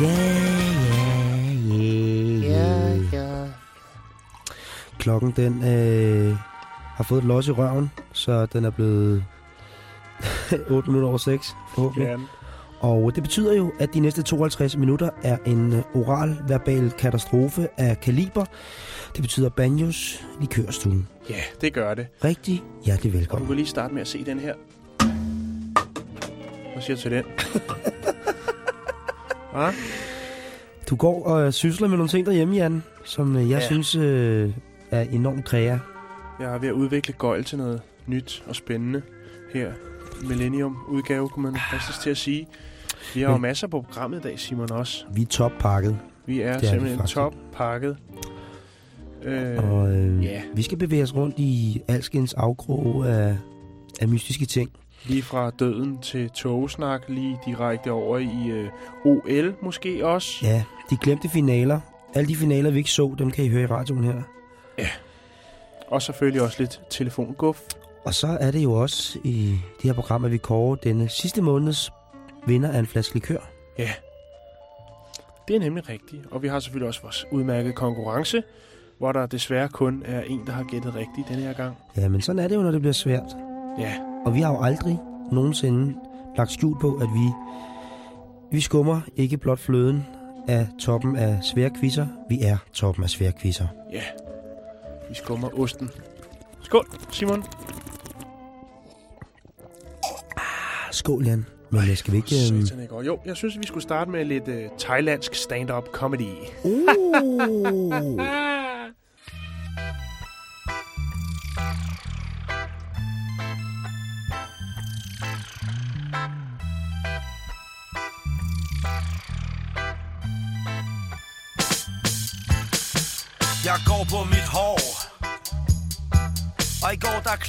Ja, ja, ja, ja. Klokken, den øh, har fået et los i røven, så den er blevet 8 minutter over 6, forhåbentlig. Ja. Og det betyder jo, at de næste 52 minutter er en øh, oral-verbal katastrofe af kaliber. Det betyder Banjos likørstuen. ja, det gør det. Rigtig hjertelig Og du velkommen. kan lige starte med at se den her. Hvad siger du til den? Hva? Du går og øh, sysler med nogle ting derhjemme, Jan, som øh, jeg Ja. synes øh, er enormt kræa. Jeg er ved at udvikle gøjl til noget nyt og spændende her. Millennium-udgave, kunne man faktisk til at sige. Vi har jo masser på programmet i dag, Simon, også. Vi er toppakket, Vi er Det er simpelthen toppakket. Øh, og øh, ja. vi skal bevæge os rundt i alskens afkrog af, af mystiske ting. Lige fra døden til togesnak, lige direkte over i øh, OL måske også. Ja, de glemte finaler. Alle de finaler, vi ikke så, dem kan I høre i radioen her. Og selvfølgelig også lidt telefonguf. Og så er det jo også i det her program, at vi kårer denne sidste måneds vinder af en flaske likør. Ja, det er nemlig rigtigt. Og vi har selvfølgelig også vores udmærkede konkurrence, hvor der desværre kun er en, der har gættet rigtigt denne her gang. Ja, men sådan er det jo, når det bliver svært. Ja, Og vi har jo aldrig nogensinde lagt skjul på, at vi, vi skummer ikke blot fløden af toppen af svære quizzer. Vi er toppen af svære quizzer. ja. Vi skummer osten. Skål, Simon. Ah, Skål, Jan. Men jeg skal vi ikke... Øhm... Satan, ikke? Jo, jeg synes, vi skulle starte med lidt uh, thailandsk stand-up comedy. Uh.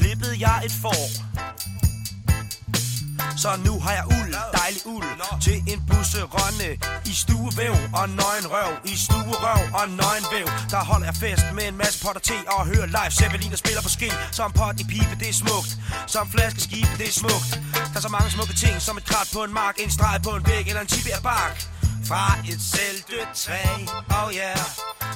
klippede jeg et får. Så nu har jeg uld, dejlig uld Til en busserønne I stuevæv og nøgen røv. I stuerøv og nøgen væv Der holder jeg fest med en masse potter te Og hører live. Zeppelin der spiller på skil Som pot i pipe, det er smukt. Som flaskeskibe, det er smukt. Der er så mange smukke ting Som et krat på en mark En streg på en væg eller en tibia-bark fra et selvdødt træ, oh yeah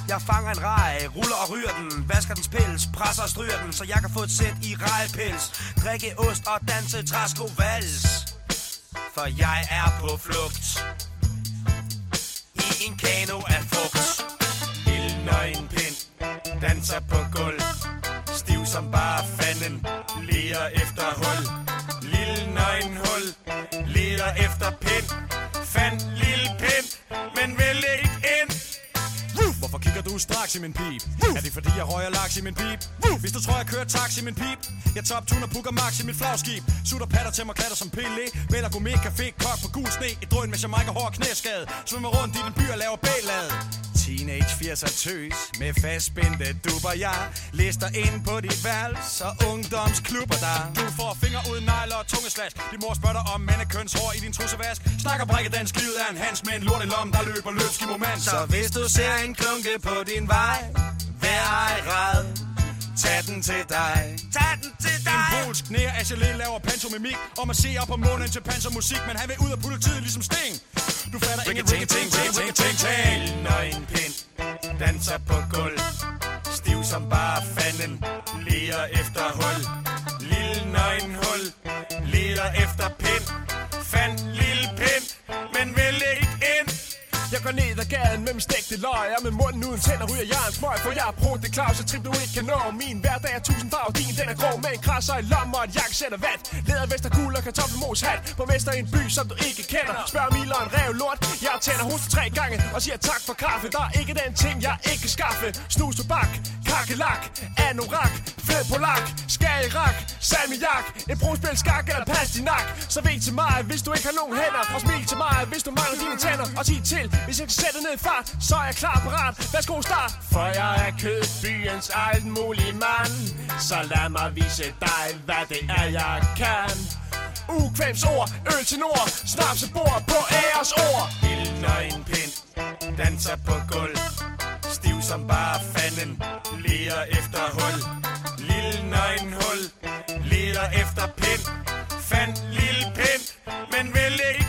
Jeg fanger en rej, ruller og ryger den Vasker dens pels, presser og stryger den Så jeg kan få et sæt i rejpels. Drikke ost og danse træsko vals. For jeg er på flugt. I en kano af fugt. Lille nøgenpind Danser på gulv. Stiv som bare fanden. Leder efter hul. Lille nøgenhul Leder efter pind. Fand lille pind. Du straks i min pip? Er det fordi jeg røger laks i min pip? Hvis du tror jeg kører taxi i min pip. Jeg top tuner pukker max i mit flagskib. Sutter patter til mig klatter som pille Vælger gourmet café, kok på gul sne. Et drøn med Jamaica hår og knæskade. Svømmer rundt i den by og laver bælad Teenage 80'er tøs Med fastspændte dupper jeg Lister ind på dit værelse Og ungdomsklubber der. Du får fingre uden negler og tungeslask Din mor spørger dig om mandekønshår i din trussevask Snakker brækket dansk livet er en hans med en lort i lommen Der løber løbsk i moment Så hvis du ser en klunke på din vej. Vær ej ræd. Tag den til dig. Tag den til dig. En polsk nær Achelé laver pantomimik Om at se op på månen til pansermusik Men han vil ud af politiet ligesom Sting. Du fatter ingen ting, ting, ting, ting, ting, ting Nøgen pind Danser på gulv Stiv som bare fanden Leder efter hul. Lille nøgen hul Leder efter pind. Fand lille pind jeg går ned ad gaden med min stegte løg Og med munden uden tænder ryger jeg en smøg For jeg er brugt det klar, så trip du ikke kan nå. Min hverdag er tusind farver, din den er grå. Med en krasser i lommen og et jakkesæt af vat. Leder vester gul og kartoffelmos hat. På mester i en by, som du ikke kender. Spørg Miller en rev lort. Jeg tænder hoste tre gange og siger tak for kaffe. Der er ikke den ting, jeg ikke kan skaffe. Snus, tobak, kakelak, anorak Fed polak, skagerak, salmiak Et brugspil, skak eller pastinak. Så ved til mig, hvis du ikke har nogen hænder. Og smil til mig, hvis du mangler dine tænder. Og sig til, hvis jeg kan sætte ned fart Så er jeg klar parat, værsgo start. For jeg er kødbyens alt mulig mand. Så lad mig vise dig, hvad det er, jeg kan. Ukvæms ord, øl til nord. Snapsebord på æres ord. Lille nøgen pind Danser på gulv. Stiv som bare fanden Leder efter hul. Lille nøgen hul Leder efter pind. Fand lille pind Men vil ikke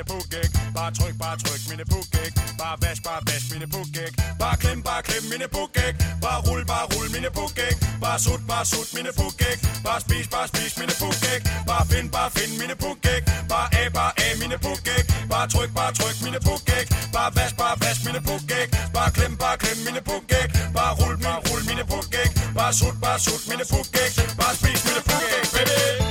mine pukæk. Bare tryk, bare tryk mine pukæk. Bare vask, bare vask mine pukæk. Bare klem, bare klem mine pukæk. Bare rul, bare rul mine pukæk. Bare sut, bare sut mine pukæk. Bare spis, bare spis mine pukæk. Bare find, bare find mine pukæk. Bare af, bare af mine pukæk. Bare tryk, bare tryk mine pukæk. Bare vask, bare vask mine pukæk. Bare klem, bare klem mine pukæk. Bare rul, bare rul mine pukæk. Bare sut, bare sut mine pukæk. Bare spis mine pukæk, baby.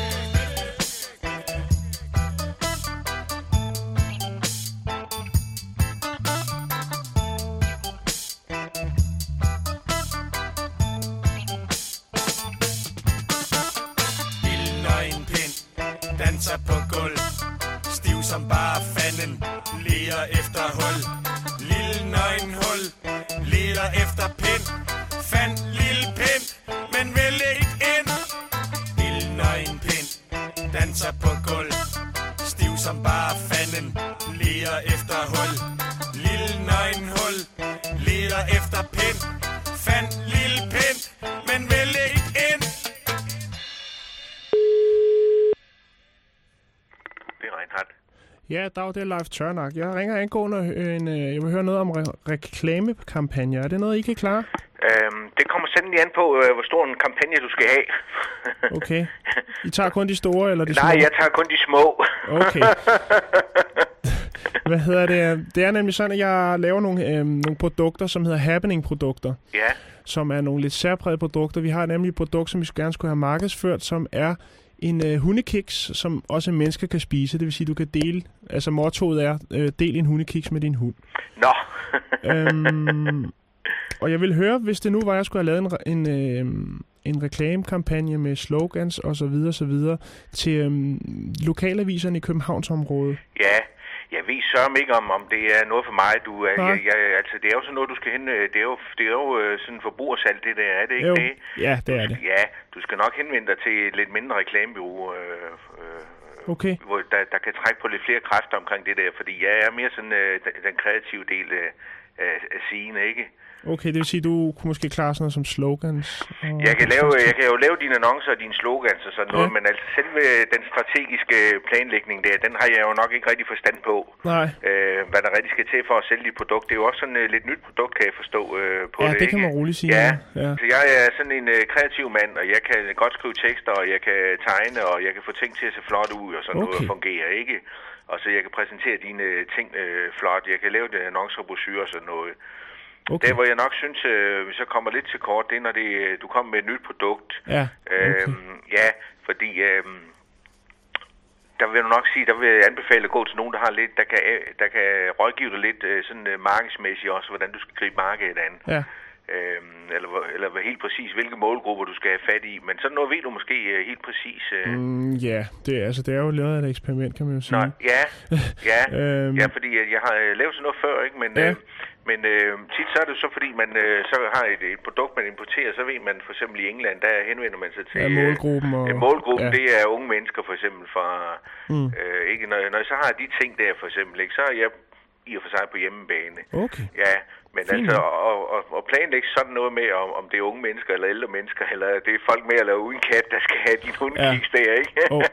Ja, dag, det er Leif Tørnak. Jeg ringer angående en, øh, jeg vil høre noget om re- reklamekampagne. Er det noget, I kan klare? Øhm, det kommer simpelthen an på, øh, hvor stor en kampagne du skal have. Okay. I tager kun de store, eller de Nej, små? jeg tager kun de små. Okay. Hvad hedder det? Det er nemlig sådan, at jeg laver nogle, øh, nogle produkter, som hedder happening-produkter, ja, som er nogle lidt særprægede produkter. Vi har nemlig et produkt, som vi gerne skulle have markedsført, som er en øh, hundekiks, som også mennesker kan spise. Det vil sige, du kan dele, altså mottoet er, øh, del en hundekiks med din hund. nå. øhm, og jeg vil høre, hvis det nu var, at jeg skulle have lavet en, en, øh, en reklamekampagne med slogans og så videre, så videre til øh, lokalaviserne i Københavnsområdet. ja, jeg ved sørme ikke, om, om det er noget for mig. Du, er, Nej. jeg, jeg, altså, det er jo sådan noget, du skal hen... øh, Det er jo, det er jo øh, sådan forbrugersalg, det der, er det ikke Jo, det? ja, det er det. Ja, du skal nok henvende dig til et lidt mindre reklamebureau, øh, øh, Okay, hvor der, der kan trække på lidt flere kræfter omkring det der, fordi jeg er mere sådan øh, den, den kreative del af, af, scenen, ikke? Okay, det vil sige, du kunne måske klare sådan noget som slogans? Og Jeg kan, lave, jeg kan jo lave dine annoncer og dine slogans og sådan noget, Ja. men altså selve den strategiske planlægning der, den har jeg jo nok ikke rigtig forstand på. Nej, Øh, hvad der rigtig skal til for at sælge dit produkt. Det er jo også sådan et lidt nyt produkt, kan jeg forstå øh, på Ja, det. det kan ikke? man roligt sige, Ja. ja. Ja. Så jeg er sådan en øh, kreativ mand, og jeg kan godt skrive tekster, og jeg kan tegne, og jeg kan få ting til at se flot ud og sådan noget Okay. og fungere, ikke? Og så jeg kan præsentere dine øh, ting øh, flot. Jeg kan lave det annoncer og brochurer og sådan noget. Okay. Der, hvor jeg nok synes, øh, vi så kommer lidt til kort, det er, når det, øh, du kommer med et nyt produkt. Ja, okay. Øhm, ja, fordi øhm, der vil jeg nok sige, der vil jeg anbefale at gå til nogen, der har lidt, der kan, øh, der kan rådgive dig lidt øh, sådan øh, markedsmæssigt også, hvordan du skal gribe markedet an. Ja, Øhm, eller, eller helt præcis, hvilke målgrupper du skal have fat i. Men sådan noget ved du måske øh, helt præcis. Øh, mm, ja det, er, altså, det er jo lavet af et eksperiment, kan man jo sige. Nej, ja, ja, Øhm. ja, fordi øh, jeg har øh, lavet sådan noget før, ikke? Men, Ja. øh, men øh, tit så er det så, fordi man øh, så har et, et produkt, man importerer, så ved man for eksempel i England, der henvender man sig til... Ja, øh, målgruppen og- øh, målgruppen, ja. det er unge mennesker for eksempel fra... Mm. Øh, ikke, når, når jeg så har de ting der for eksempel, ikke, så er jeg i og for sig på hjemmebane. Okay. Ja, men Fint. altså at, at, at planlægge sådan noget med, om, om det er unge mennesker eller ældre mennesker, eller det er folk med eller uden kat, der skal have din hundekiks der, ikke? Oh,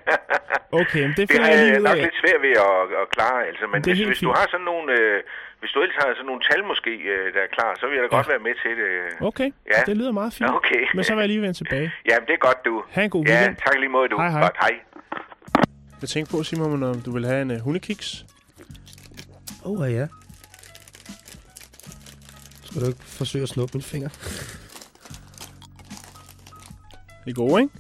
okay, men det det finder har jeg lige ud nok af. lidt svært ved at, at klare, altså. Men Det er hvis, hvis du fint. har sådan nogle... Øh, hvis du ellers har sådan nogle tal måske, øh, der er klar, så vil jeg da godt være med til det. Okay, Ja. det lyder meget fint. Okay. Men så vil jeg lige vende tilbage. Jamen, det er godt, du. Ha' en god Ja, weekend. tak lige måde, du. Hej, hej. Godt, hej. Jeg tænkte på, Simon, om du vil have en uh, hundekiks. Åh, oh, ja. Skal du ikke forsøge at snuppe min finger? Det er gode, ikke?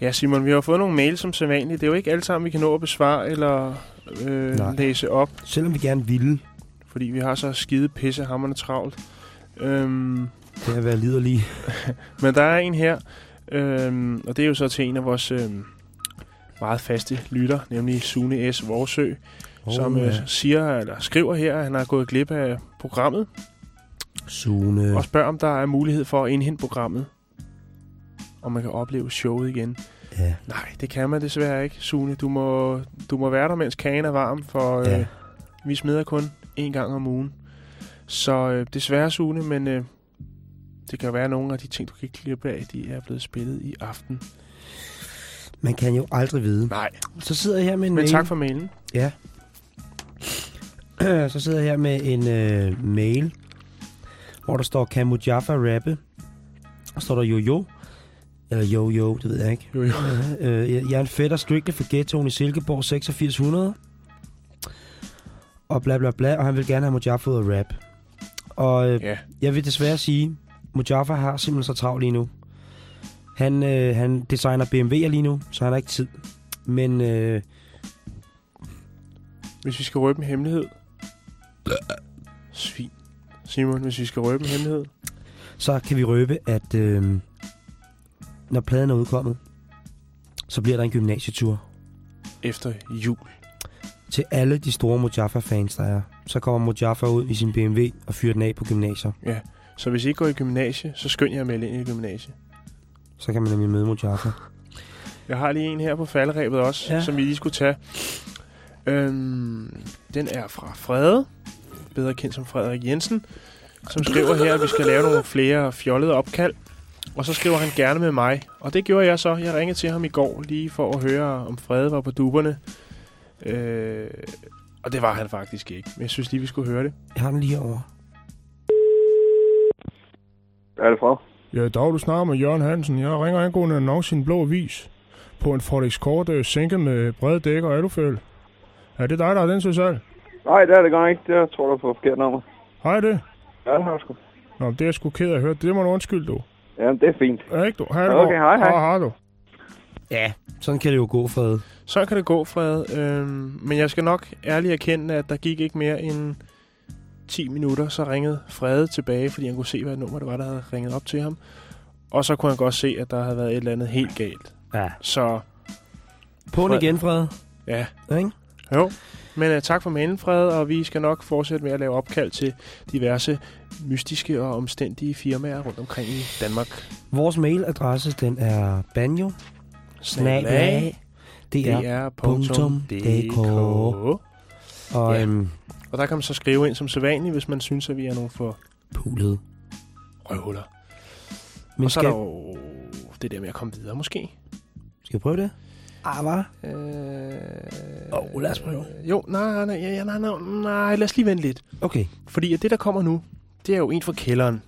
Ja, Simon, vi har fået nogle mails som sædvanligt. Det er jo ikke alle sammen, vi kan nå at besvare eller øh, Nej. læse op, Selvom vi gerne ville, fordi vi har så skide pisse hammerne travlt. Øhm, det at være liderlig. men der er en her, øhm, og det er jo så til en af vores øhm, meget faste lytter, nemlig Sune S. Vorsø, oh, som øh, ja. siger, eller skriver her, at han har gået glip af programmet, Sune. og spørger, om der er mulighed for at indhente programmet, og man kan opleve showet igen. Ja. Nej, det kan man desværre ikke, Sune. Du må, du må være der, mens kagen er varm, for øh, Ja. vi smider kun en gang om ugen. Så øh, desværre, Sune, men øh, det kan være, at nogle af de ting, du kan klippe af, de er blevet spillet i aften. Man kan jo aldrig vide. Nej, Så sidder jeg her med en men mail. tak for mailen. Ja. Så sidder jeg her med en øh, mail hvor der står, kan Mujaffa rappe? Og står der jo jo. Eller jo jo, det ved jeg ikke. Jo, jo. Øh, jeg er en fætter strictly for ghettoen i Silkeborg 8600. Og bla bla bla, og han vil gerne have Mujaffa ud at rap. Og øh, Ja. jeg vil desværre sige, Mujaffa har simpelthen så travlt lige nu. Han, øh, han designer BMW'er lige nu, så han har ikke tid. Men øh, Hvis vi skal røbe en hemmelighed. Svin. Simon, hvis vi skal røbe en hemmelighed. så kan vi røbe, at øh, når pladen er udkommet, så bliver der en gymnasietur Efter jul. til alle de store Mujaffa-fans, der er. Så kommer Mujaffa ud i sin BMW og fyrer den af på gymnasier. Så hvis I ikke går i gymnasie, så skynd jer at melde ind i gymnasie. Så kan man nemlig møde Mujaffa. Jeg har lige en her på falderæbet også, ja. Ja. som vi lige skulle tage. Øhm, den er fra Frede, bedre kendt som Frederik Jensen, som skriver her, at vi skal lave nogle flere fjollede opkald. Og så skriver han gerne med mig. Og det gjorde jeg så. Jeg ringede til ham i går lige for at høre, om Frede var på duberne. Øh, og det var han faktisk ikke. Men jeg synes lige, vi skulle høre det. Jeg har den lige herovre. Hvad er det fra? Ja, dag, du snakker med Jørgen Hansen. Jeg ringer angående en annonce i en blå avis på en Ford Escort øh, sænket med brede dæk og aluføl. Er det dig, der har den salg? Nej, det er det godt ikke. Det jeg tror du på forkert nummer. Hej det. Ja, det har du sgu. Nå, det er jeg sgu ked af at høre. Det må du undskylde, du. Jamen, det er fint. Er ikke du? Hej, Okay, hej, hej. Hej, hej, du. Ja, sådan kan det jo gå, Fred. Så kan det gå, Fred. Øhm, men jeg skal nok ærligt erkende, at der gik ikke mere end 10 minutter, så ringede Frede tilbage, fordi han kunne se, hvad nummer det var, der havde ringet op til ham. Og så kunne han godt se, at der havde været et eller andet helt galt. Ja. Så På Fred. igen, Fred. ja, Ikke? Jo. Men uh, tak for mailen, Fred, og vi skal nok fortsætte med at lave opkald til diverse mystiske og omstændige firmaer rundt omkring i Danmark. Vores mailadresse, den er banjo. DR.dk. Og Ja. øhm, Og der kan man så skrive ind som sædvanligt, hvis man synes, at vi er nogle for pulet. røvhuller. Men og så skal, er der jo det der med at komme videre, måske. skal vi prøve det? Hvad? Øh, Åh, lad os prøve. Jo, nej, nej, ja, ja, nej, nej, nej, lad os lige vente lidt. Okay. Fordi at det, der kommer nu, det er jo en fra kælderen.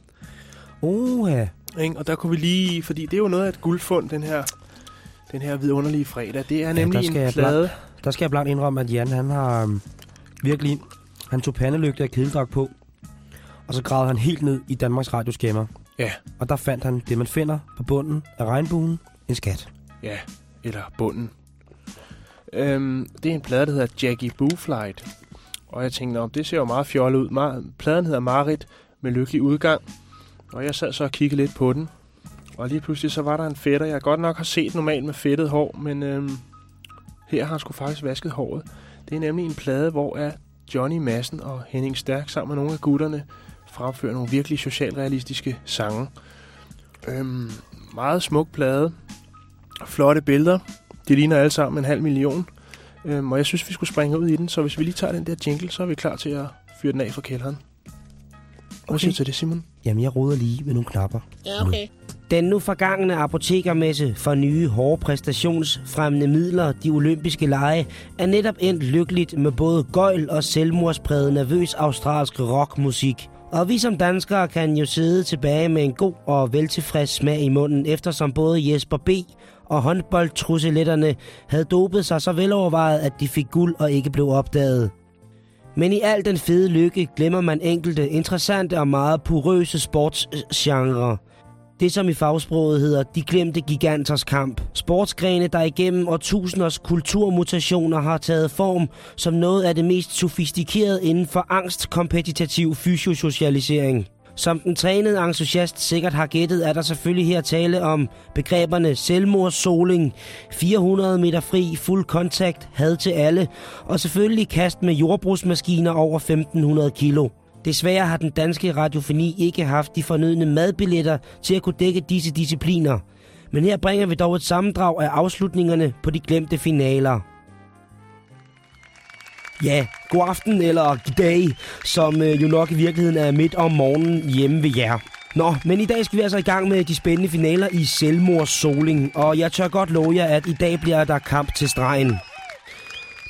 Oha. Ikke? Og der kunne vi lige, fordi det er jo noget af et guldfund, den her, den her vidunderlige fredag. Det er nemlig skal en jeg plade. Der skal jeg blankt indrømme, at Jan, han har øhm, virkelig... Han tog pandelygte og kedeldragt på, og så gravede han helt ned i Danmarks Radios gemmer. Ja. Og der fandt han det, man finder på bunden af regnbuen. En skat. Ja, eller bunden. Øhm, det er en plade, der hedder Jackie Boo Flight. Og jeg tænkte, om det ser jo meget fjollet ud. Mar- pladen hedder Marit med lykkelig udgang. Og jeg sad så og kiggede lidt på den. Og lige pludselig så var der en fætter. Jeg godt nok har set normalt med fedtet hår, men øhm, her har han sgu faktisk vasket håret. Det er nemlig en plade, hvor er Johnny Madsen og Henning Stærk sammen med nogle af gutterne fremfører nogle virkelig socialrealistiske sange. Øhm, meget smuk plade. Flotte billeder. De ligner alle sammen en halv million. Øhm, og jeg synes, vi skulle springe ud i den. Så hvis vi lige tager den der jingle, så er vi klar til at fyre den af fra kælderen. Hvad Okay. synes du til det, Simon? Jamen, jeg roder lige med nogle knapper. Ja, okay. Den nu forgangne apotekermesse for nye hårde præstationsfremmende midler, de olympiske lege, er netop endt lykkeligt med både gøjl og selvmordspræget nervøs australsk rockmusik. Og vi som danskere kan jo sidde tilbage med en god og veltilfreds smag i munden, eftersom både Jesper B og håndboldtrusseletterne havde dopet sig så velovervejet, at de fik guld og ikke blev opdaget. Men i al den fede lykke glemmer man enkelte interessante og meget porøse sportsgenre. Det, som i fagsproget hedder de glemte giganters kamp. Sportsgrene, der igennem årtusinders kulturmutationer har taget form som noget af det mest sofistikerede inden for angstkompetitiv fysiosocialisering. Som den trænede entusiast sikkert har gættet, er der selvfølgelig her tale om begreberne selvmord, soling, 400 meter fri, fuld kontakt, had til alle, og selvfølgelig kast med jordbrugsmaskiner over 1500 kilo. Desværre har den danske radiofoni ikke haft de fornødne madbilletter til at kunne dække disse discipliner. Men her bringer vi dog et sammendrag af afslutningerne på de glemte finaler. Ja, god aften eller dag, som øh, jo nok i virkeligheden er midt om morgenen hjemme ved jer. Nå, men i dag skal vi altså i gang med de spændende finaler i selvmordssoling, og jeg tør godt love jer, at i dag bliver der kamp til stregen.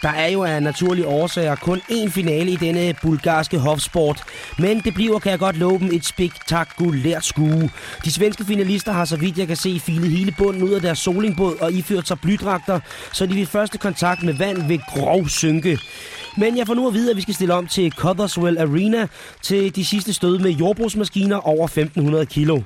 Der er jo af naturlige årsager kun én finale i denne bulgarske hofsport. Men det bliver, kan jeg godt love dem, et spektakulært skue. De svenske finalister har, så vidt jeg kan se, filet hele bunden ud af deres solingbåd og iført sig blydragter, så de ved første kontakt med vand vil grov synke. Men jeg får nu at vide, at vi skal stille om til Cotherswell Arena til de sidste stød med jordbrugsmaskiner over 1500 kilo.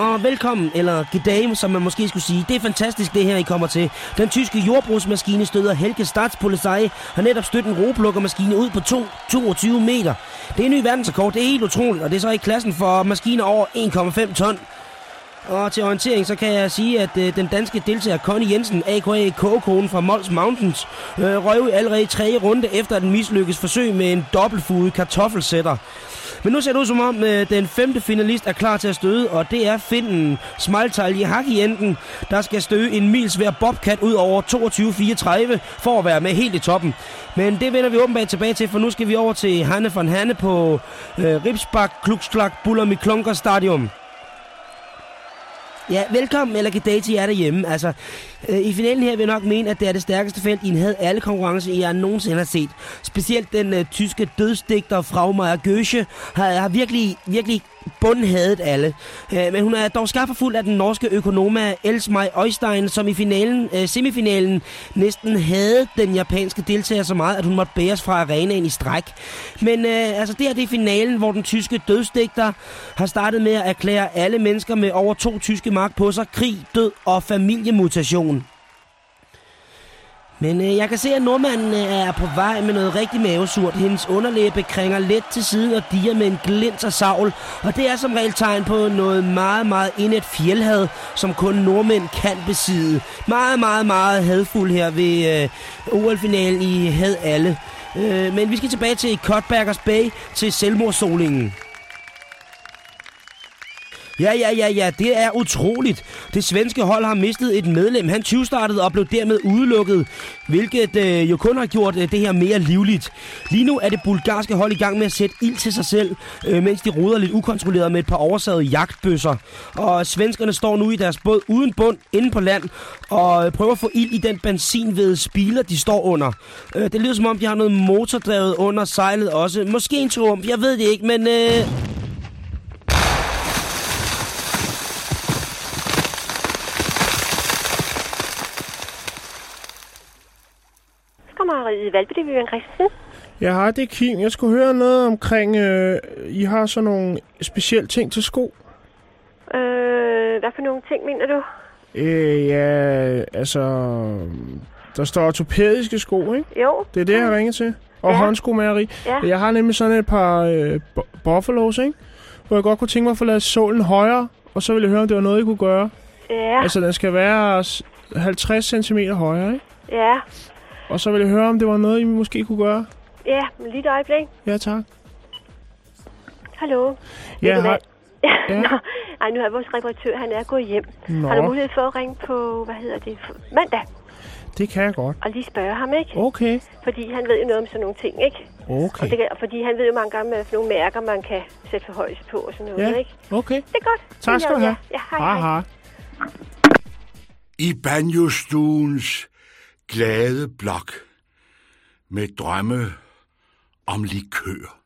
Og velkommen, eller goddag, som man måske skulle sige. Det er fantastisk, det her, I kommer til. Den tyske jordbrugsmaskine støder Helge Statspolizei har netop stødt en roplukkermaskine ud på 2, 22 meter. Det er en ny verdensrekord, det er helt utroligt, og det er så i klassen for maskiner over 1,5 ton. Og til orientering, så kan jeg sige, at øh, den danske deltager Connie Jensen, a.k.a. Kogekonen fra Mols Mountains, øh, røg allerede i tredje runde efter den mislykkes forsøg med en dobbeltfudet kartoffelsætter. Men nu ser det ud som om, øh, den femte finalist er klar til at støde, og det er finden Smiltalje Hakienten, der skal støde en mils hver bobcat ud over 22.34 for at være med helt i toppen. Men det vender vi åbenbart tilbage til, for nu skal vi over til Hanne von Hanne på øh, Ripsbach Klugsklak Buller Miklunker Stadium. Ja, velkommen, eller goddag til jer derhjemme. Altså, øh, i finalen her vil jeg nok mene, at det er det stærkeste felt i en havde alle konkurrence, jeg nogensinde har set. Specielt den øh, tyske dødsdigter Frau Goethe har, har virkelig, virkelig bundhadet alle. Øh, men hun er dog skafferfuld fuld af den norske økonoma Elsmej Øjstein, som i finalen, øh, semifinalen næsten havde den japanske deltager så meget, at hun måtte bæres fra arenaen i stræk. Men øh, altså det her det er finalen, hvor den tyske dødsdigter har startet med at erklære alle mennesker med over to tyske mark på sig krig, død og familiemutation. Men øh, jeg kan se, at nordmanden øh, er på vej med noget rigtig mavesurt. Hendes underlæbe krænger let til siden og diger med en glint af savl. Og det er som regel tegn på noget meget, meget indet fjeldhad, som kun nordmænd kan besidde. Meget, meget, meget hadfuld her ved øh, OL-finalen i Had Alle. Øh, men vi skal tilbage til Kotbergers Bay til selvmordssolingen. Ja, ja, ja, ja, det er utroligt. Det svenske hold har mistet et medlem. Han 20 startede og blev dermed udelukket, hvilket øh, jo kun har gjort øh, det her mere livligt. Lige nu er det bulgarske hold i gang med at sætte ild til sig selv, øh, mens de roder lidt ukontrolleret med et par oversagede jagtbøsser. Og svenskerne står nu i deres båd uden bund inde på land og øh, prøver at få ild i den benzinvede spiler, de står under. Øh, det lyder som om, de har noget motordrevet under sejlet også. Måske en trumf, jeg ved det ikke, men... Øh Skommereriet Valby, Vivian Christensen. Jeg har det, Kim. Jeg skulle høre noget omkring, øh, I har sådan nogle specielle ting til sko. Øh, hvad for nogle ting, mener du? Øh, ja, altså... Der står ortopædiske sko, ikke? Jo. Det er det, jeg ringer til. Og Ja. håndskomageri. Ja. Jeg har nemlig sådan et par øh, bu- buffalos, ikke? Hvor jeg godt kunne tænke mig at få lavet sålen højere. Og så ville jeg høre, om det var noget, I kunne gøre. Ja, Altså, den skal være s- 50 cm højere, ikke? ja, Og så ville jeg høre, om det var noget, I måske kunne gøre. ja, lige et øjeblik. Ja, tak. Hallo. Ja, hvad? Ja. Nå, ej, nu er vores reparatør, han er gået hjem. Nå, Har du mulighed for at ringe på, hvad hedder det, mandag, det kan jeg godt. og lige spørge ham, ikke? Okay, Fordi han ved jo noget om sådan nogle ting, ikke? okay. Og det kan, fordi han ved jo mange gange, hvad for nogle mærker, man kan sætte for højs på og sådan noget, Ja. ikke? Okay, Det er godt. tak skal du have. Ja, hej, Hej, hej. hej. I banjostuens glade blok med drømme om likør.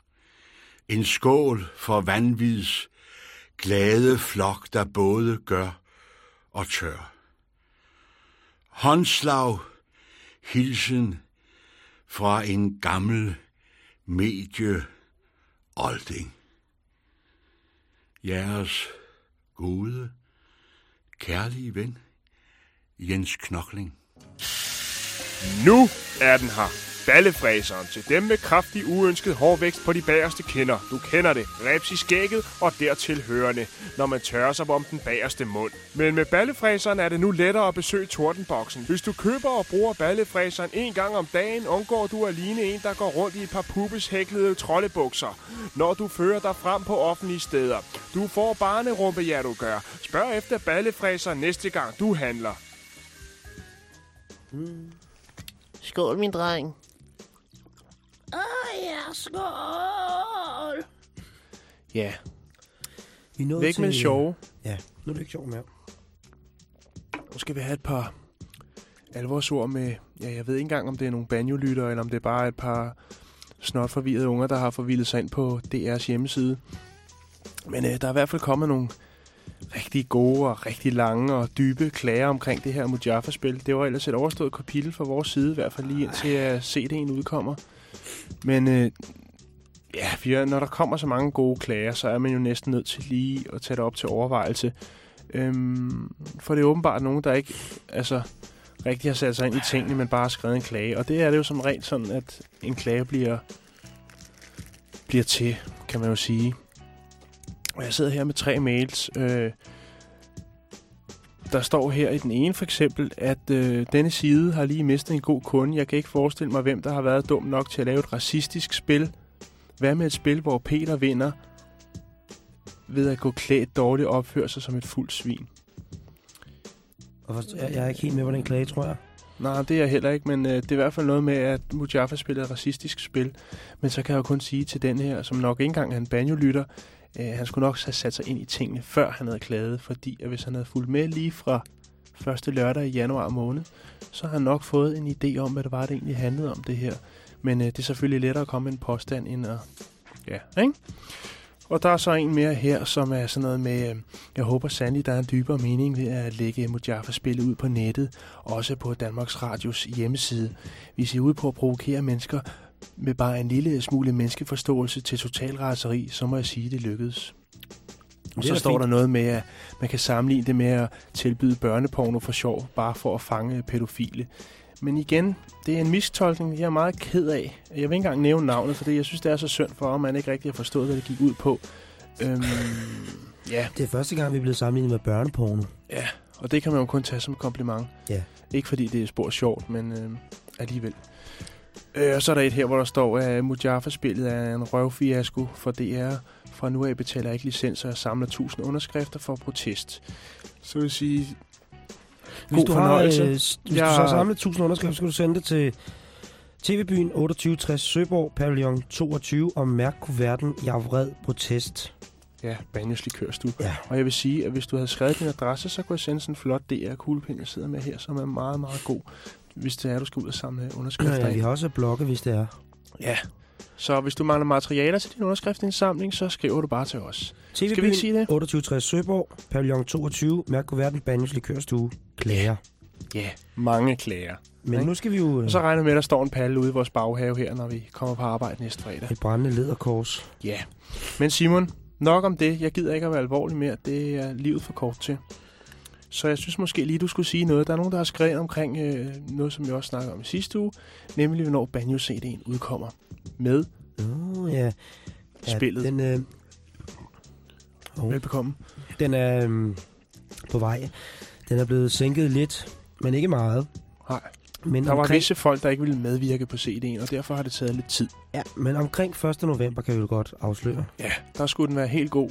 En skål for vanvids glade flok, der både gør og tør. Håndslag, hilsen fra en gammel medie olding. Jeres gode, kærlige ven, Jens Knokling. Nu er den her. Ballefræseren til dem med kraftig uønsket hårvækst på de bagerste kinder. Du kender det. Reps i skægget og dertil hørende, når man tørrer sig om den bagerste mund. Men med ballefræseren er det nu lettere at besøge tordenboksen. Hvis du køber og bruger ballefræseren en gang om dagen, undgår du at ligne en, der går rundt i et par pubeshæklede troldebukser. Når du fører dig frem på offentlige steder. Du får barnerumpe, ja du gør. Spørg efter ballefræseren næste gang du handler. Hmm. Skål, min dreng. Ja, Vi er nået væk med det sjove. Ja, nu er det ikke sjovt mere. Nu skal vi have et par alvorsord med, ja, jeg ved ikke engang, om det er nogle banjolytter, eller om det er bare et par snot forvirrede unger, der har forvildet sig ind på DR's hjemmeside. Men øh, der er i hvert fald kommet nogle rigtig gode og rigtig lange og dybe klager omkring det her Mujaffa-spil. Det var ellers et overstået kapitel fra vores side, i hvert fald lige indtil at CD'en udkommer. Men øh, ja, vi når der kommer så mange gode klager, så er man jo næsten nødt til lige at tage det op til overvejelse. Øhm, for det er åbenbart nogen, der ikke altså, rigtig har sat sig ind i tingene, men bare har skrevet en klage. Og det er det jo som rent sådan, at en klage bliver, bliver til, kan man jo sige. Og jeg sidder her med tre mails. Øh, der står her i den ene for eksempel, at øh, denne side har lige mistet en god kunde. Jeg kan ikke forestille mig, hvem der har været dum nok til at lave et racistisk spil. Hvad med et spil, hvor Peter vinder ved at gå klædt dårligt og opføre sig som et fuldt svin? Jeg, jeg er ikke helt med på den klage, tror jeg. Nej, det er jeg heller ikke, men øh, det er i hvert fald noget med, at Mujaffa spiller et racistisk spil. Men så kan jeg jo kun sige til den her, som nok ikke engang er en banjo-lytter, øh, han skulle nok have sat sig ind i tingene, før han havde klaget, fordi at hvis han havde fulgt med lige fra første lørdag i januar måned, så har han nok fået en idé om, hvad det var, det egentlig handlede om det her. Men øh, det er selvfølgelig lettere at komme med en påstand, end at... Ja, ikke? Og der er så en mere her, som er sådan noget med, øh, jeg håber sandelig, der er en dybere mening ved at lægge Mujaffa-spillet ud på nettet, også på Danmarks Radios hjemmeside. Hvis I er ude på at provokere mennesker med bare en lille smule menneskeforståelse til total raseri, så må jeg sige, at det lykkedes. Og Det så står fint. der noget med, at man kan sammenligne det med at tilbyde børneporno for sjov, bare for at fange pædofile. Men igen, det er en mistolkning, jeg er meget ked af. Jeg vil ikke engang nævne navnet, fordi jeg synes, det er så synd for, at man ikke rigtig har forstået, hvad det gik ud på. Øhm, ja, Det er første gang, vi er blevet sammenlignet med børneporno. ja, og det kan man jo kun tage som kompliment. Ja. Ikke fordi det er spor sjovt, men øh, alligevel. Øh, og så er der et her, hvor der står, at Mujaffa-spillet er en røvfiasko for DR. Fra nu af betaler jeg ikke licenser og samler 1000 underskrifter for protest. Så vil sige, Hvis God du har, fornøjelse. øh, s- hvis Jeg- du så har samlet 1000 underskrifter, skal du sende det til TV-byen 2860 Søborg, pavillon 22 og mærk kuverten Jeg vred protest. ja, Banjos Likørstue. Ja. Og jeg vil sige, at hvis du havde skrevet din adresse, så kunne jeg sende sådan en flot DR-kuglepind, jeg sidder med her, som er meget, meget god, hvis det er, du skal ud og samle underskrifter Ja, ind. vi har også blogge, hvis det er. Ja. Så hvis du mangler materialer til din underskriftindsamling, så skriver du bare til os. Skal vi ikke sige det? 2860 Søborg, pavillon 22, mærk kuverten Banjos Likørstue. Klager. Ja, yeah. mange klager. Men Ikke? nu skal vi jo... øh, Og så regner med, at der står en palle ude i vores baghave her, når vi kommer på arbejde næste fredag. Et brændende lederkors. Ja. Men Simon, nok om det. Jeg gider ikke at være alvorlig mere. Det er livet for kort til. Så jeg synes måske lige, du skulle sige noget. Der er nogen, der har skrevet omkring øh, noget, som vi også snakkede om i sidste uge. Nemlig, hvornår Banjo-CD'en udkommer med Åh, ja. ja. spillet. Den, øh, oh, Velbekomme. den er øh, på vej. Den er blevet sænket lidt, men ikke meget. Nej. Men Der var omkring, visse folk, der ikke ville medvirke på CD'en, og derfor har det taget lidt tid. ja, men omkring 1. november kan vi jo godt afsløre. Ja, der skulle den være helt god.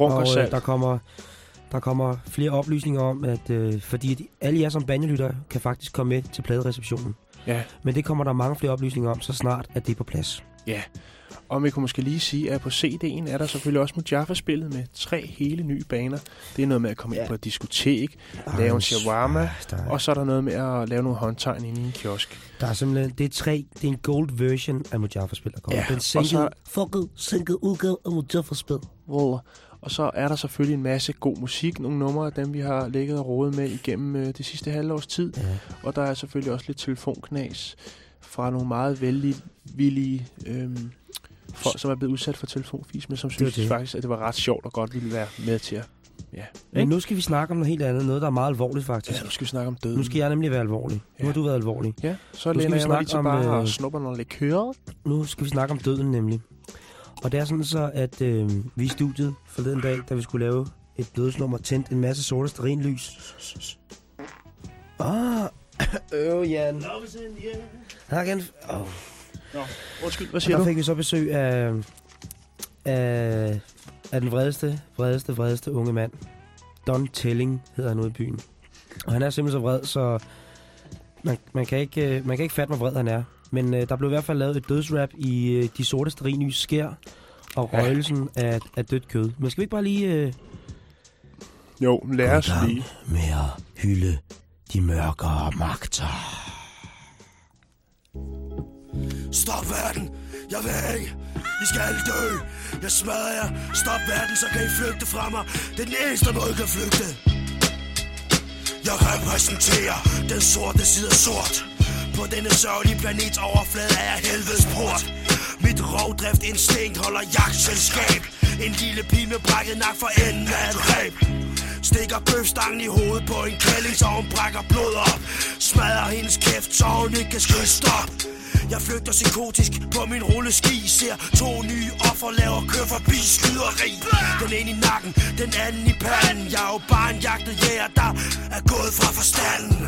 Runk og, Og øh, salt. der kommer, der kommer flere oplysninger om, at øh, fordi at alle jer som bandelytter kan faktisk komme med til pladereceptionen. Ja, Men det kommer der mange flere oplysninger om, så snart at det er på plads. ja. Og vi kunne måske lige sige, at på CD'en er der selvfølgelig også Mujaffa-spillet med tre hele nye baner. Det er noget med at komme ja. Ind på et diskotek, lave en shawarma, Ah, Der, er- og så er der noget med at lave nogle håndtegn inde i en kiosk. der er simpelthen, det er tre, det er en gold version af Mujaffa-spil, der kommer. Ja, Den og sænkede, så- fucket, sænkede udgave af Mujaffa-spil. Wow. Og så er der selvfølgelig en masse god musik, nogle numre af dem, vi har ligget og rodet med igennem øh, det sidste halvårs tid. Ja. Og der er selvfølgelig også lidt telefonknas fra nogle meget velvillige øhm, folk, som er blevet udsat for telefonfis, men som synes det. faktisk, at det var ret sjovt og godt ville være med til at... Ja, Men ikke? nu skal vi snakke om noget helt andet. Noget, der er meget alvorligt, faktisk. ja, nu skal vi snakke om døden. Nu skal jeg nemlig være alvorlig. Nu Ja. har du været alvorlig. Ja, så Nu læner jeg mig lige om, tilbage øh, og snupper noget likør. Nu skal vi snakke om døden, nemlig. Og det er sådan så, at øh, vi i studiet forleden dag, da vi skulle lave et dødsnummer, tændte en masse sorte sterinlys. Ah, øh, Jan. Her igen. Oh. Nå, undskyld, hvad Og siger der du? fik vi så besøg af, af, af den vredeste, vredeste, vredeste unge mand. Don Telling hedder han ude i byen. Og han er simpelthen så vred, så man, man, kan, ikke, øh, man kan ikke fatte, hvor vred han er. Men øh, der blev i hvert fald lavet et dødsrap i øh, De Sorte Sterinlys skær og Ja. røgelsen af, af dødt kød. Men skal vi ikke bare lige øh, Jo, lad os lige. med at hylde De mørkere magter. Stop verden! Jeg vil ikke! I skal alle dø! Jeg smadrer jer! Stop verden, så kan I flygte fra mig! Det er den eneste måde, I kan flygte! Jeg repræsenterer den sorte side af sort på denne sørgelige planet overflade er jeg helvedes port. Mit rovdrift instinkt holder jagtselskab. En lille pige med brækket nak for enden af et ræb. Stikker bøfstangen i hovedet på en kælling, så hun brækker blod op. Smadrer hendes kæft, så hun ikke kan skrige stop. Jeg flygter psykotisk på min rulleski Ser to nye offer laver kør forbi skyderi. Den ene i nakken, den anden i panden. Jeg er jo bare en jagtet jæger, der er gået fra forstanden.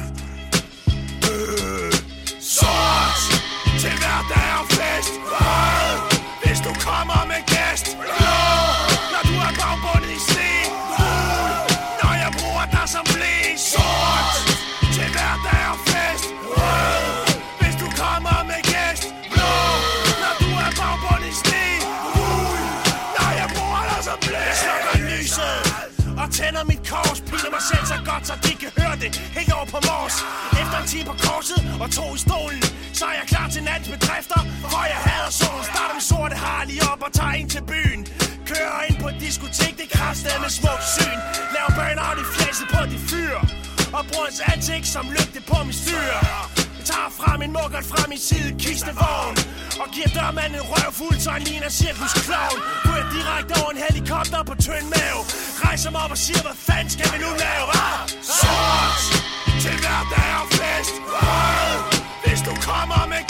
Øh. Sort. Til hverdag og fest. Rød, hvis du kommer med gæst. Blå, det Helt over på mors. Efter en time på korset og to i stolen Så er jeg klar til nattens bedrifter For jeg hader solen. Starter med sorte Harley op og tager ind til byen. Kører ind på et diskotek, det er med smukt syn. Laver burnout i flæset på de fyr Og bruger hans ansigt som lygte på min styr tager fra min mukkert fra min side kistevogn. Og giver dørmanden en røvfuld, så han ligner cirkusklovn Kører direkte over en helikopter på tynd mave Rejser mig op og siger, hvad fanden skal vi nu lave, hva? Sort! Til hverdag og fest. Rød, hvis du kommer med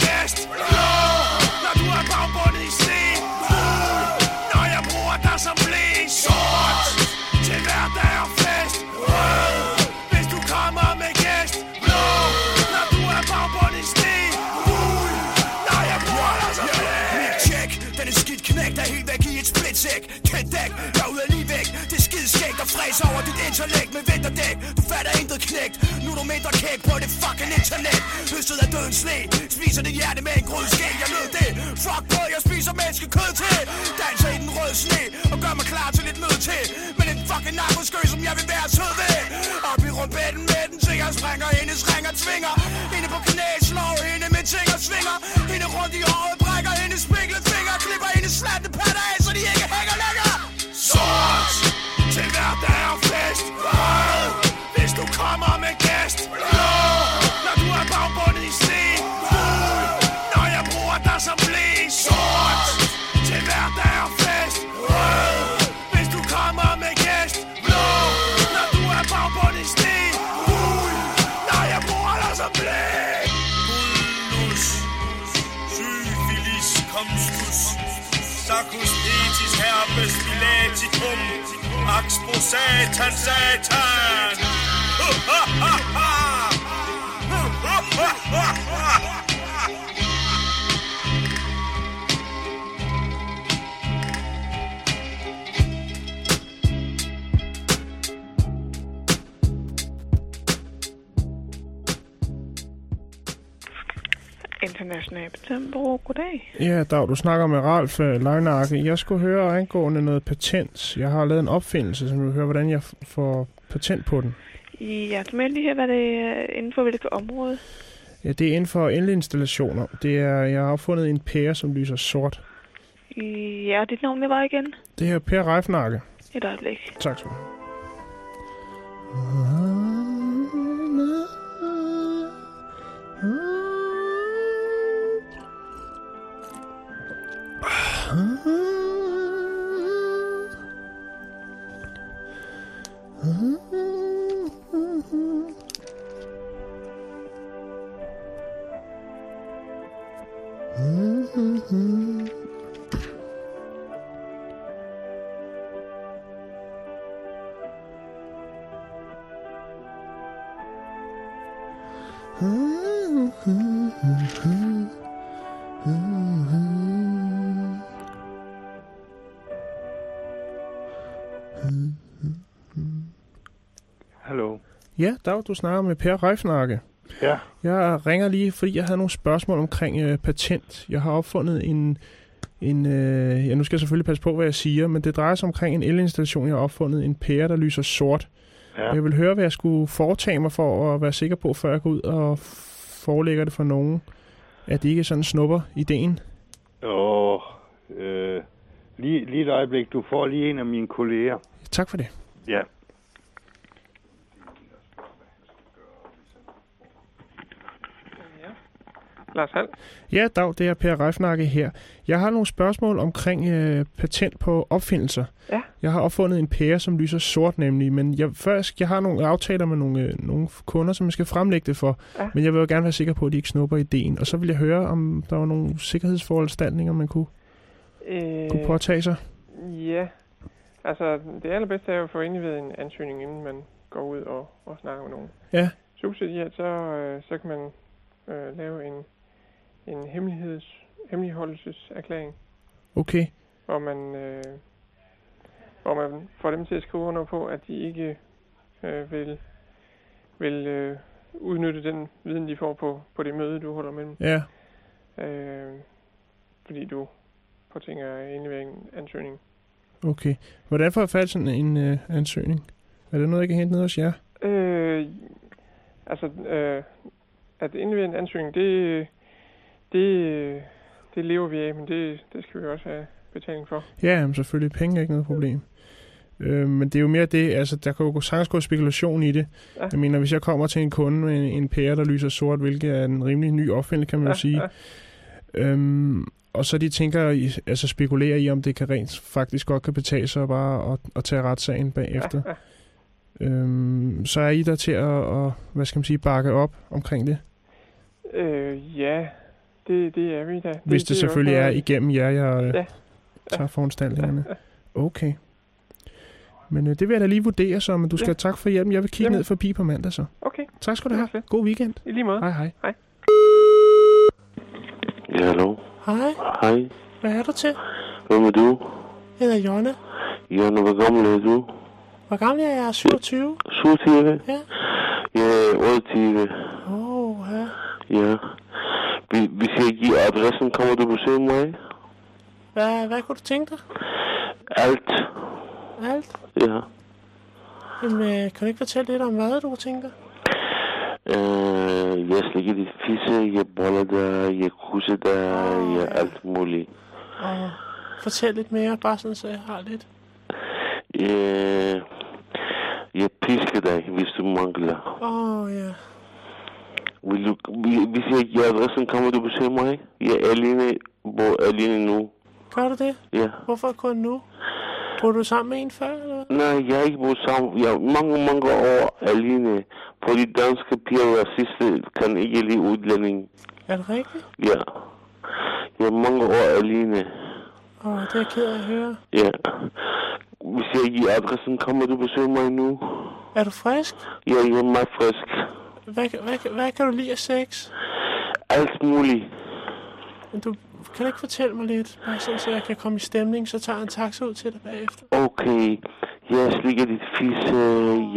sover dit intellekt med vinterdæk. Du fatter intet knægt, nu er du mindre kæk på det fucking internet. Høstet af dødens sne, spiser dit hjerte med en grødskæg Jeg lød det, fuck på, jeg spiser menneskekød til. Danser i den røde sne og gør mig klar til lidt møde til. Men en fucking narkoskø, som jeg vil være sød ved. Op i rumpetten med den, til jeg springer hendes ring og tvinger. Hende på knæ, slår hende med ting og svinger. Hende rundt i håret, brækker hendes spinkle fingre Klipper hendes slatte patter af, så de ikke hænger længere Axpo satan satan International Patentbureau, goddag. Ja, Dag, du snakker med Ralf øh, Lejnakke. Jeg skulle høre angående noget patent. Jeg har lavet en opfindelse, som vil høre, hvordan jeg får patent på den. Ja, du må lige her, hvad det er inden for hvilket område. Ja, det er inden for elinstallationer. Det er, jeg har opfundet en pære, som lyser sort. Ja, dit navn, hvad var igen? Det er Per Reifnakke. Et øjeblik. Tak skal du have. Ja, Dag, du snakker med Per Reifnakke. Ja. Jeg ringer lige, fordi jeg havde nogle spørgsmål omkring øh, patent. Jeg har opfundet en... en øh, ja, nu skal jeg selvfølgelig passe på, hvad jeg siger, men det drejer sig omkring en elinstallation, jeg har opfundet. En pære, der lyser sort. Ja. Jeg vil høre, hvad jeg skulle foretage mig for at være sikker på, før jeg går ud og forelægger det for nogen, at det ikke sådan snupper ideen. Åh, øh, lige, lige et øjeblik. Du får lige en af mine kolleger. Tak for det. Ja. Lars Hall. Ja, Dag, det er Per Reifnakke her. Jeg har nogle spørgsmål omkring øh, patent på opfindelser. Ja. Jeg har opfundet en pære, som lyser sort nemlig, men jeg, først, jeg har nogle aftaler med nogle, øh, nogle kunder, som jeg skal fremlægge det for. Ja. Men jeg vil jo gerne være sikker på, at de ikke snupper ideen. Og så vil jeg høre, om der var nogle sikkerhedsforanstaltninger, man kunne, Øh, kunne påtage sig. Ja. Altså, det allerbedste er jo at få indlevet en ansøgning, inden man går ud og, og snakker med nogen. Ja. Subsidiært, så, øh, så kan man øh, lave en, en hemmeligheds, hemmeligholdelseserklæring, Okay. hvor man, øh, hvor man får dem til at skrive under på, at de ikke øh, vil, vil øh, udnytte den viden, de får på, på det møde, du holder med dem. Ja. Øh, fordi du påtænker en ansøgning. Okay. Hvordan får jeg fat sådan en øh, ansøgning? Er det noget, jeg kan hente ned hos jer? Øh, altså, øh, at indlevere en ansøgning, det, det, det lever vi af, men det, det skal vi også have betaling for. Ja, jamen, selvfølgelig. Penge er ikke noget problem. Øh, men det er jo mere det, altså der kan jo sagtens gå spekulation i det. Ja. Jeg mener, hvis jeg kommer til en kunde med en, en pære, der lyser sort, hvilket er en rimelig ny opfindelse, kan man jo Ja, sige. ja. Øhm, og så de tænker, altså spekulerer i, om det kan rent faktisk godt kan betale sig bare at, at tage retssagen bagefter. Ja, Øhm, så er I der til at, at, hvad skal man sige, bakke op omkring det? Øh, ja, det, det er vi da. Det, Hvis det, det er selvfølgelig er noget- igennem jer, jeg øh, Ja. tager foranstaltningerne. Okay. Men øh, det vil jeg da lige vurdere så, men du skal Ja. ja. tak for hjælpen. Jeg vil kigge Jamen. ned forbi på mandag så. Okay. Tak skal du have. God weekend. I lige måde. Hej hej. Hej. Ja, hallo. Hej, Hej. hvad er du til? Hvem er du? Jeg hedder Jonna. Jonna, hvor gammel er du? Hvor gammel er jeg? 27? 27? Ja. Jeg er 28. Åh, oh, ja. Ja. Hvis hvis jeg giver adressen, kommer du besøge mig? Hvad, hvad kunne du tænke dig? Alt. Alt? Ja. Jamen, øh, kan du ikke fortælle lidt om, hvad du kunne tænke dig? Uh, jeg slikker dit fisse, jeg boller der, jeg kusser der, jeg alt muligt. Og fortæl lidt mere, bare sådan, så jeg har lidt. Jeg, jeg pisker dig, hvis du mangler. Åh, oh, ja. Vil du, hvis- jeg giver adressen, kommer du besøge mig? Jeg er alene, bor alene nu. Gør du det? Ja. Hvorfor kun nu? Bor du sammen med en før, eller? Nej, jeg har ikke boet sammen. Jeg mange, mange år alene. For de danske piger og sidste kan ikke lide udlænding. Er det rigtigt? Ja. Jeg er mange år alene. Åh, oh, det er jeg ked af at høre. Ja. Hvis jeg giver adressen, kommer du besøge mig nu? Er du frisk? Ja, jeg er meget frisk. Hvad, hvad, hvad kan du lide af sex? Alt muligt. Men du kan du ikke fortælle mig lidt, bare sådan, så jeg kan komme i stemning, så tager jeg en taxa ud til dig bagefter. Okay. Jeg slikker dit fisse.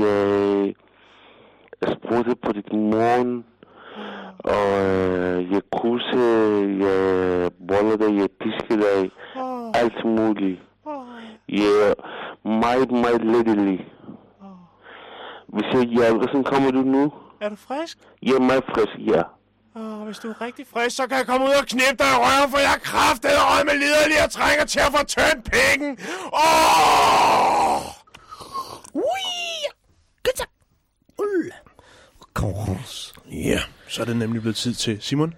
Jeg sprutter på dit morgen. Og øh, jeg kusser, jeg boller dig, jeg pisker dig. Alt muligt. Jeg er meget, meget lettelig. Hvis jeg giver adressen, kommer du nu? Er du frisk? Jeg er meget frisk, ja. Og hvis du er rigtig frisk, så kan jeg komme ud og knippe dig i røven, for jeg er kraftet og med liderlig og trænger til at få tønt pikken. Åh! Konkurrence. Ja, så er det nemlig blevet tid til Simon.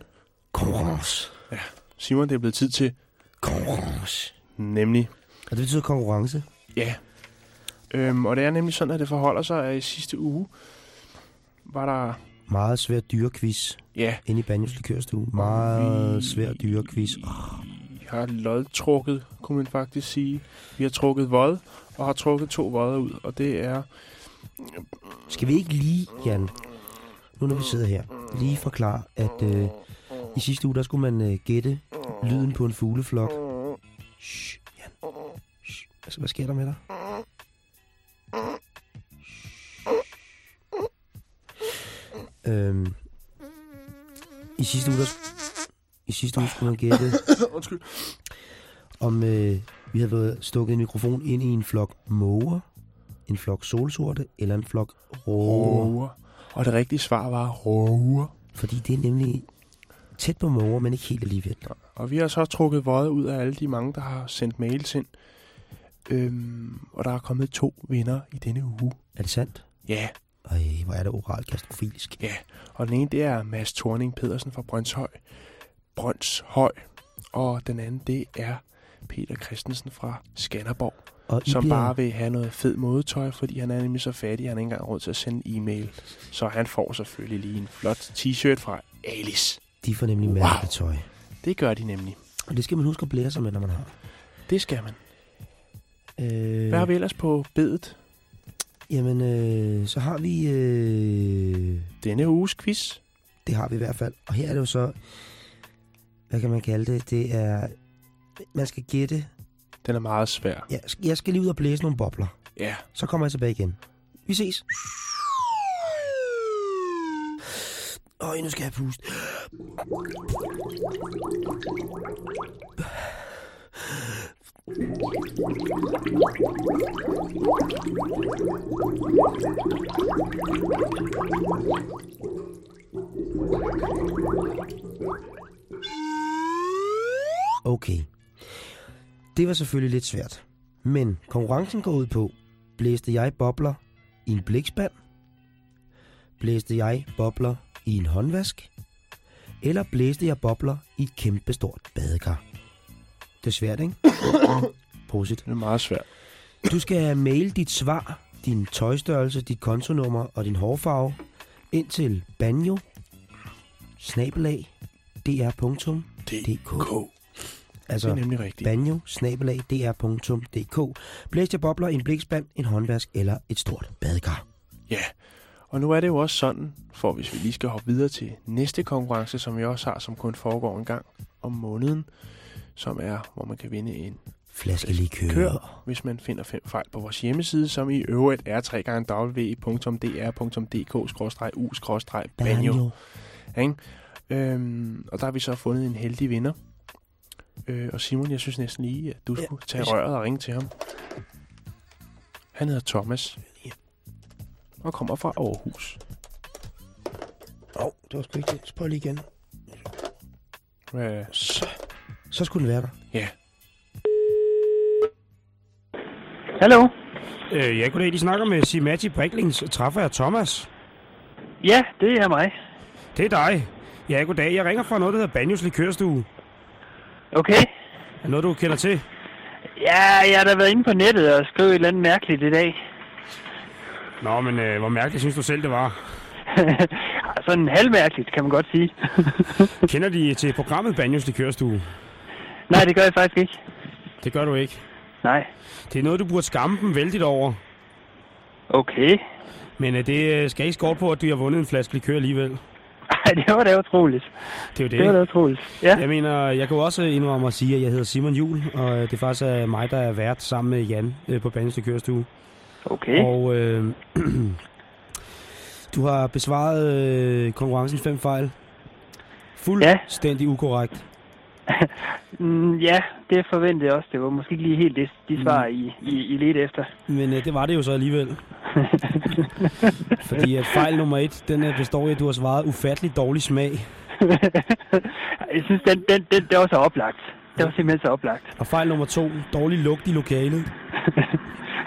Konkurrence. Ja, Simon, det er blevet tid til... Konkurrence. Nemlig... Og det betyder konkurrence? Ja. Øhm, og det er nemlig sådan, at det forholder sig, at i sidste uge var der... Meget svær dyrequiz. Ja. Inde i Banjos Likørstue. Meget svær dyrequiz. Oh, Vi har lodtrukket, kunne man faktisk sige. Vi har trukket vod, og har trukket to vodder ud, og det er... Skal vi ikke lige, Jan, nu når vi sidder her, lige forklare, at øh, i sidste uge, der skulle man øh, gætte lyden på en fugleflok. Shh, Jan. Shh. Altså, hvad sker der med dig? Øhm, I sidste uge, der, i sidste uge skulle man gætte, Undskyld. om øh, vi havde været stukket en mikrofon ind i en flok måger. en flok solsorte eller en flok råger? Og det rigtige svar var råger. Fordi det er nemlig tæt på måger, men ikke helt alligevel. Og vi har så trukket vøjet ud af alle de mange, der har sendt mails ind. Øhm, og der er kommet to vinder i denne uge. Er det sandt? Ja. Ej, hvor er det oralt kastrofilisk. Ja, og den ene det er Mads Thorning Pedersen fra Brøndshøj. Brøndshøj. Og den anden det er Peter Christensen fra Skanderborg. Og I som bliver- bare vil have noget fed modetøj, fordi han er nemlig så fattig, at han ikke engang råd til at sende en e-mail. Så han får selvfølgelig lige en flot t-shirt fra Alice. De får nemlig mærketøj. Det gør de nemlig. Og det skal man huske at blære sig med, når man har. Det skal man. Øh, Hvad har vi ellers på bedet? Jamen, øh, så har vi... Øh, Denne uges quiz. Det har vi i hvert fald. Og her er det jo så... Hvad kan man kalde det? Det er... Man skal gætte. Den er meget svær. Ja, jeg skal lige ud og blæse nogle bobler. Ja. Så kommer jeg tilbage igen. Vi ses. Øj, nu skal jeg puste. Okay. Det var selvfølgelig lidt svært. Men konkurrencen går ud på, blæste jeg bobler i en blikspand? Blæste jeg bobler i en håndvask? Eller blæste jeg bobler i et kæmpestort badekar? Det er svært, ikke? Prosit. Det er meget svært. Du skal maile dit svar, din tøjstørrelse, dit kontonummer og din hårfarve ind til banjo snabelag dr.dk. Altså, Det er nemlig rigtigt. banjo snabelag dr.dk. Blæs jer bobler i en blikspand, en håndvask eller et stort badekar. Ja, og nu er det jo også sådan, for hvis vi lige skal hoppe videre til næste konkurrence, som vi også har, som kun foregår en gang om måneden, som er, hvor man kan vinde en Flaske likør. kør, hvis man finder fem fejl på vores hjemmeside, som i øvrigt er www.dr.dk-u-banjo. Banjo. Ikke? Øhm, og der har vi så fundet en heldig vinder. Øh, og Simon, jeg synes næsten lige, at du skulle tage røret og ringe til ham. Han hedder Thomas. Og kommer fra Aarhus. Åh, oh, det var sgu ikke det. Spørg lige igen. Hvad? Så, så skulle den være der. Ja. Hallo? Øh, ja, goddag. De snakker med Simati Briklings. Træffer jeg Thomas? Ja, det er mig. Det er dig. Ja, goddag. Jeg ringer fra noget, der hedder Banjos Likørstue. Okay. Er det noget, du kender til? Ja, jeg har da været inde på nettet og skrevet et eller andet mærkeligt i dag. Nå, men øh, hvor mærkeligt synes du selv, det var? Sådan halvmærkeligt, kan man godt sige. Kender de til programmet Banjos Likørstue? Nej, det gør jeg faktisk ikke. Det gør du ikke? Nej. Det er noget, du burde skamme dem vældigt over. Okay. Men øh, det øh, skal ikke skåre på, at du har vundet en flaske likør alligevel. Ej, det var da utroligt. Det er jo det. Det var da utroligt. Ja. Jeg mener, jeg kan jo også indrømme at sige, at jeg hedder Simon Jul, og øh, det er faktisk er mig, der er vært sammen med Jan på Banjos Likørstue. Okay. Og øh, du har besvaret øh, konkurrencen fem fejl. Fuldstændig ukorrekt. Mm, ja, det forventede jeg også. Det var måske ikke lige helt det, de svar, I, I, I ledte efter. Men øh, det var det jo så alligevel. Fordi at fejl nummer et, den øh, består i, at du har svaret ufattelig dårlig smag. Jeg synes, den, den, den, det var så oplagt. Det var simpelthen så oplagt. Og fejl nummer to, dårlig lugt i lokalet.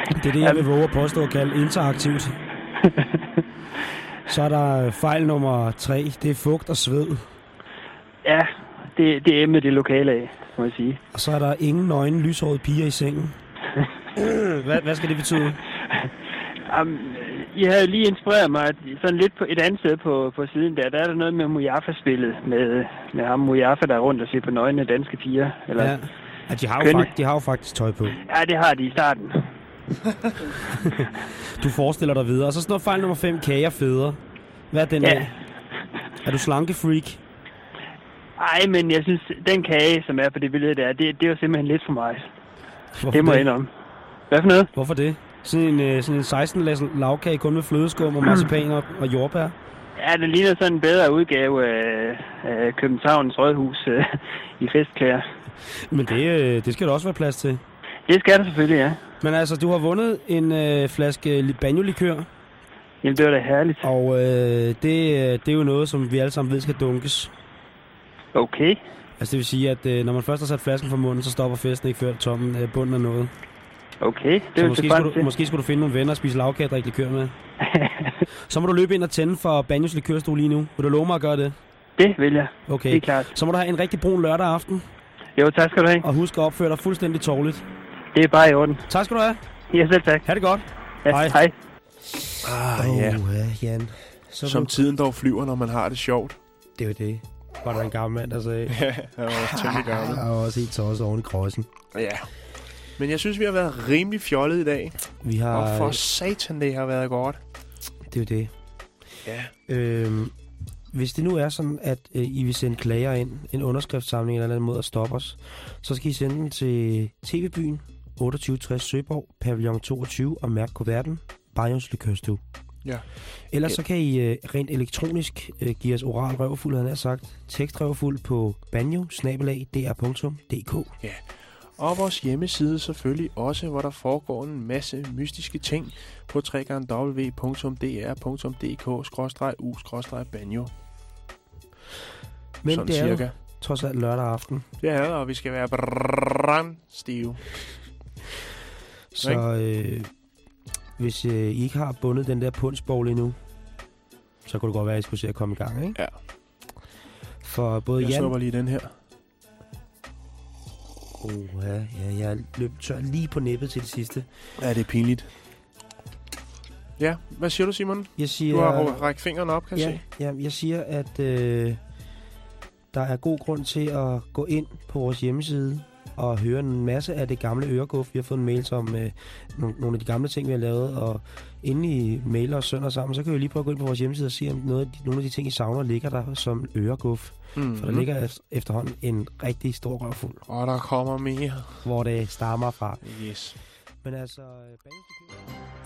Det er det, jeg vil våge at påstå at kalde interaktivt. Så er der øh, fejl nummer tre, det er fugt og sved. Ja, det, det er med det lokale af, må jeg sige. Og så er der ingen nøgne, lyshårede piger i sengen. hvad, hvad skal det betyde? Um, I havde lige inspireret mig sådan lidt på et andet sted på, på siden der. Der er der noget med Mujaffa-spillet, med, med ham Mujaffa, der er rundt og ser på nøgne danske piger. Eller, Ja. Ja, de, har jo Kønne. de har jo faktisk tøj på. ja, det har de i starten. Du forestiller dig videre. Og så står fejl nummer 5, kager fædre. Hvad er den Ja. af? Er du slankefreak? Ej, men jeg synes, den kage, som er på det billede der, det, det var simpelthen lidt for mig. Hvorfor det må jeg indrømme. Hvad for noget? Hvorfor det? Sådan en, øh, sådan en 16 lads lavkage kun med flødeskum og marcipan og, og jordbær. Ja, den ligner sådan en bedre udgave af, af Københavns Rådhus øh, i festklæder. Men det, øh, det skal der også være plads til. Det skal der selvfølgelig, ja. Men altså, du har vundet en øh, flaske li- banjolikør. Jamen, det var da herligt. Og øh, det, øh, det er jo noget, som vi alle sammen ved skal dunkes. Okay. Altså, det vil sige, at øh, når man først har sat flasken fra munden, så stopper festen ikke før tommen øh, bunden af noget. Okay, det vil måske skulle, du, måske skulle du finde nogle venner og spise lavkage og likør med. så må du løbe ind og tænde for Banjos likørstol lige nu. Vil du love mig at gøre det? Det vil jeg. Okay. Det er klart. Så må du have en rigtig brun lørdag aften. Jo, tak skal du have. Og husk at opføre dig fuldstændig tårligt. Det er bare i orden. Tak skal du have. Ja, selv tak. Ha' det godt. Ja, Hej. hej. Ah, ja. ja, Jan. Så Som tiden dog flyver, når man har det sjovt. Det er jo det. Var der en gammel mand, der sagde. Ja, jeg var også temmelig gammel. Jeg var også helt tosset oven i krøjsen. Ja. Men jeg synes, vi har været rimelig fjollet i dag. Vi har... Og for satan, det har været godt. Det er jo det. Ja. Øhm, hvis det nu er sådan, at øh, I vil sende klager ind, en underskriftssamling eller en eller anden måde at stoppe os, så skal I sende den til TV-byen 2860 Søborg, pavillon 22 og mærk kuverten, Bajons Likørstue. Ja. Ellers så kan I øh, rent elektronisk øh, give os oral røverfuld, havde han sagt, tekstrøverfuld på banjo Ja. Og vores hjemmeside selvfølgelig også, hvor der foregår en masse mystiske ting på www.dr.dk-u-banjo. Men Sådan det er cirka. jo trods alt lørdag aften. Det er det, og vi skal være brandstive. Så øh, hvis øh, I ikke har bundet den der pundsbowl endnu, så kunne det godt være, at I skulle se at komme i gang, ikke? Ja. For både Jeg Jan... snupper lige den her. Oh, ja, ja, jeg løb tør lige på nippet til det sidste. Ja, det er pinligt. Ja, hvad siger du, Simon? Jeg siger... Du har rækket fingeren op, kan jeg ja, se. ja, jeg siger, at øh, der er god grund til at gå ind på vores hjemmeside og høre en masse af det gamle øreguf. Vi har fået en mail om øh, nogle, af de gamle ting, vi har lavet, og inden I mailer os søndag sammen, så kan vi lige prøve at gå ind på vores hjemmeside og se, om noget af de, nogle af de ting, I savner, ligger der som øreguf. Mhm. For der ligger ef- efterhånden en rigtig stor røvfuld. Og der kommer mere. Hvor det stammer fra. Yes. Men altså... øh, Banjo